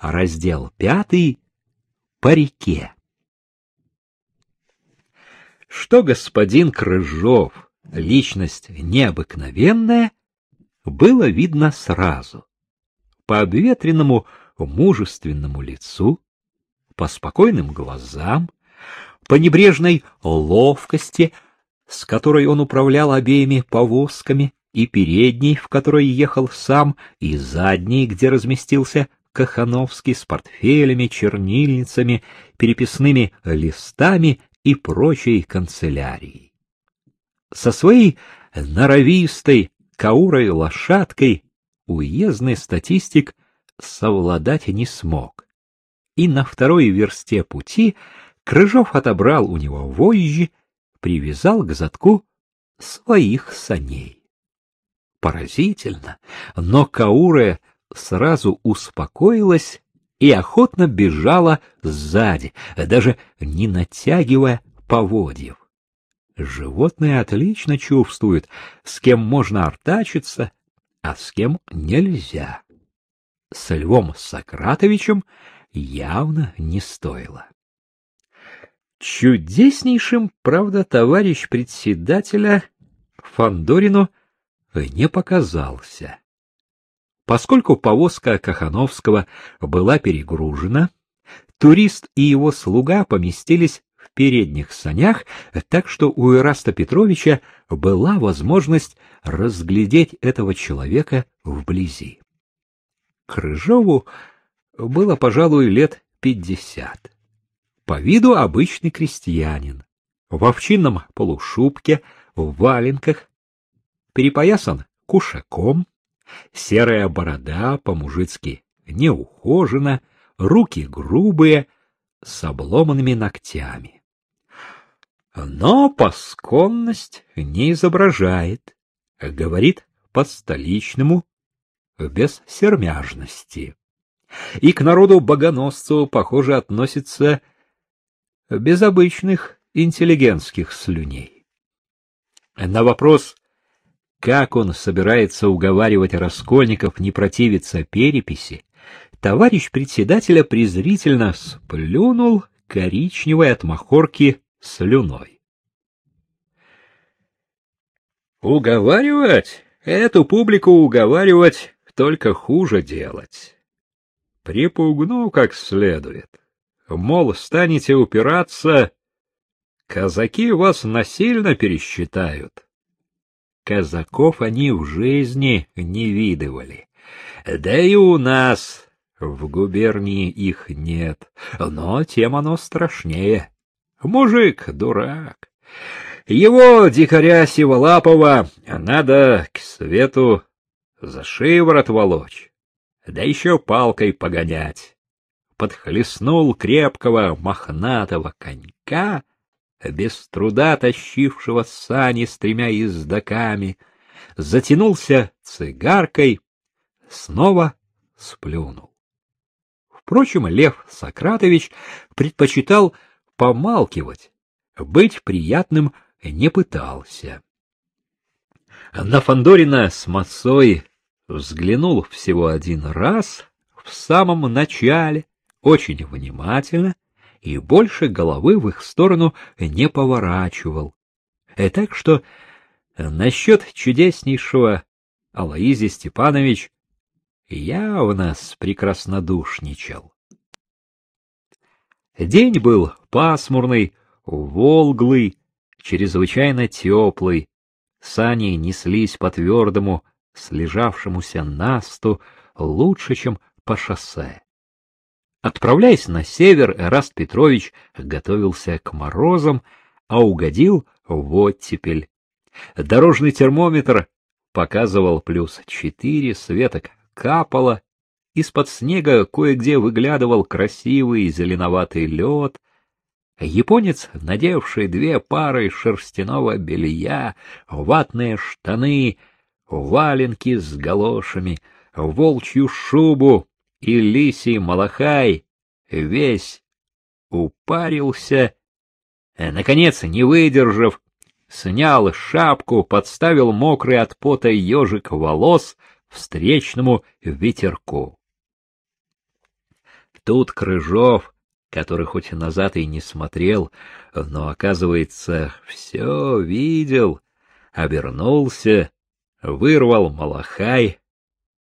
Раздел пятый. По реке. Что господин Крыжов, личность необыкновенная, было видно сразу. По обветренному мужественному лицу, по спокойным глазам, по небрежной ловкости, с которой он управлял обеими повозками, и передней, в которой ехал сам, и задней, где разместился Кахановский с портфелями, чернильницами, переписными листами и прочей канцелярией. Со своей норовистой каурой лошадкой уездный статистик совладать не смог. И на второй версте пути Крыжов отобрал у него вожжи, привязал к задку своих саней. Поразительно, но Кауре сразу успокоилась и охотно бежала сзади, даже не натягивая поводьев. Животные отлично чувствуют, с кем можно артачиться, а с кем нельзя. С Львом Сократовичем явно не стоило. Чудеснейшим, правда, товарищ председателя Фандорину не показался. Поскольку повозка Кахановского была перегружена, турист и его слуга поместились в передних санях, так что у Ираста Петровича была возможность разглядеть этого человека вблизи. Крыжову было, пожалуй, лет пятьдесят. По виду обычный крестьянин, в овчинном полушубке, в валенках, перепоясан кушаком, серая борода по-мужицки неухожена, руки грубые, с обломанными ногтями. Но посконность не изображает, говорит по-столичному, без сермяжности. И к народу богоносцу, похоже, относится без обычных интеллигентских слюней. На вопрос как он собирается уговаривать раскольников не противиться переписи, товарищ председателя презрительно сплюнул коричневой от махорки слюной. Уговаривать? Эту публику уговаривать только хуже делать. Припугну как следует. Мол, станете упираться, казаки вас насильно пересчитают казаков они в жизни не видывали. Да и у нас в губернии их нет, но тем оно страшнее. Мужик дурак. Его, дикаря Сиволапова, надо к свету за шиворот волочь, да еще палкой погонять. Подхлестнул крепкого мохнатого конька — без труда тащившего сани с тремя ездаками, затянулся цигаркой, снова сплюнул. Впрочем, Лев Сократович предпочитал помалкивать, быть приятным не пытался. На Фандорина с Масой взглянул всего один раз в самом начале, очень внимательно — и больше головы в их сторону не поворачивал. И э, так что насчет чудеснейшего Алаизи Степанович явно прекраснодушничал. День был пасмурный, волглый, чрезвычайно теплый. Сани неслись по твердому, слежавшемуся насту лучше, чем по шоссе. Отправляясь на север, Эраст Петрович готовился к морозам, а угодил в оттепель. Дорожный термометр показывал плюс четыре, светок капало, из-под снега кое-где выглядывал красивый зеленоватый лед. Японец, надевший две пары шерстяного белья, ватные штаны, валенки с галошами, волчью шубу, и лисий малахай весь упарился, э, наконец, не выдержав, снял шапку, подставил мокрый от пота ежик волос встречному ветерку. Тут Крыжов, который хоть назад и не смотрел, но, оказывается, все видел, обернулся, вырвал малахай,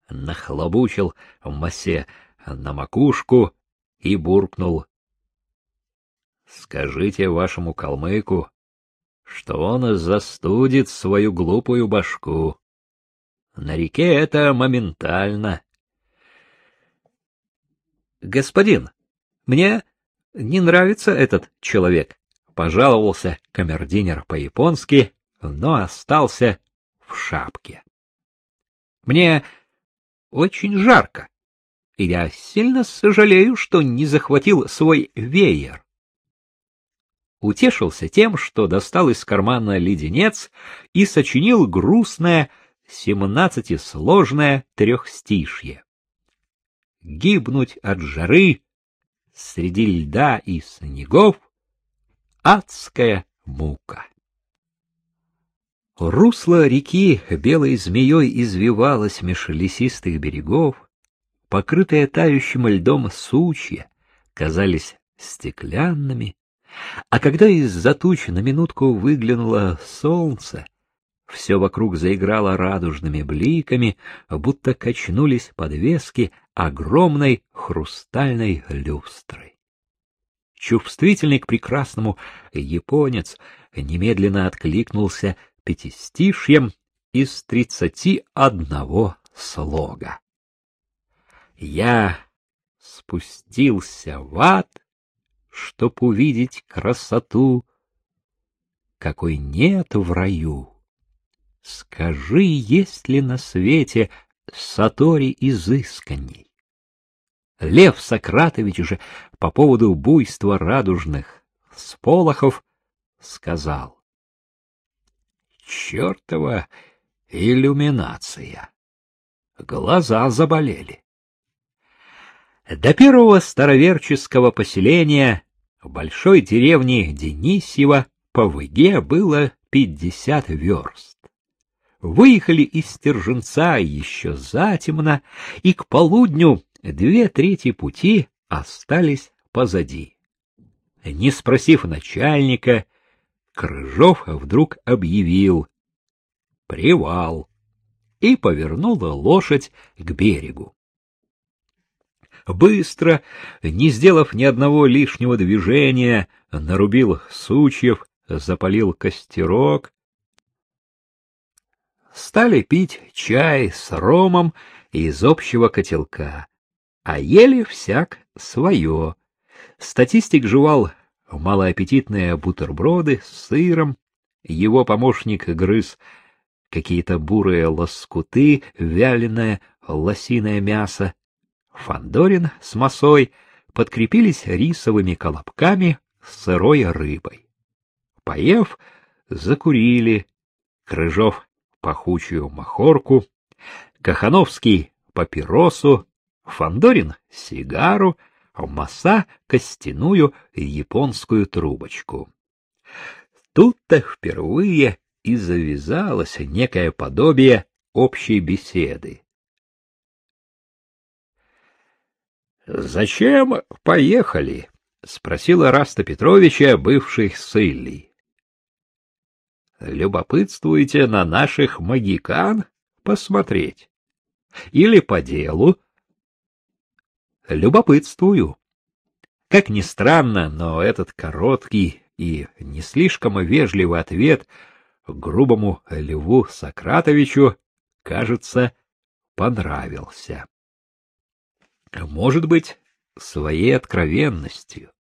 нахлобучил Масе на макушку и буркнул. — Скажите вашему калмыку, что он застудит свою глупую башку. На реке это моментально. — Господин, мне не нравится этот человек, — пожаловался камердинер по-японски, но остался в шапке. — Мне очень жарко, и я сильно сожалею, что не захватил свой веер. Утешился тем, что достал из кармана леденец и сочинил грустное семнадцатисложное трехстишье. Гибнуть от жары среди льда и снегов — адская мука. Русло реки белой змеей извивалось меж лесистых берегов, покрытые тающим льдом сучья казались стеклянными, а когда из-за туч на минутку выглянуло солнце, все вокруг заиграло радужными бликами, будто качнулись подвески огромной хрустальной люстрой. Чувствительный к прекрасному японец немедленно откликнулся пятистишьем из тридцати одного слога. Я спустился в ад, чтоб увидеть красоту, какой нет в раю. Скажи, есть ли на свете сатори изысканней? Лев Сократович же по поводу буйства радужных сполохов сказал. Чертова иллюминация. Глаза заболели. До первого староверческого поселения в большой деревне Денисьево по Выге было пятьдесят верст. Выехали из Стерженца еще затемно, и к полудню две трети пути остались позади. Не спросив начальника, Крыжов вдруг объявил «Привал» и повернула лошадь к берегу. Быстро, не сделав ни одного лишнего движения, нарубил сучьев, запалил костерок. Стали пить чай с ромом из общего котелка, а ели всяк свое. Статистик жевал малоаппетитные бутерброды с сыром, его помощник грыз какие-то бурые лоскуты, вяленое лосиное мясо. Фандорин с Масой подкрепились рисовыми колобками с сырой рыбой. Поев, закурили, Крыжов — пахучую махорку, Кахановский — папиросу, Фандорин — сигару, Маса — костяную японскую трубочку. Тут-то впервые и завязалось некое подобие общей беседы. «Зачем поехали?» — спросила Раста Петровича, бывший с «Любопытствуете на наших магикан посмотреть? Или по делу?» любопытствую. Как ни странно, но этот короткий и не слишком вежливый ответ грубому Льву Сократовичу, кажется, понравился. Может быть, своей откровенностью,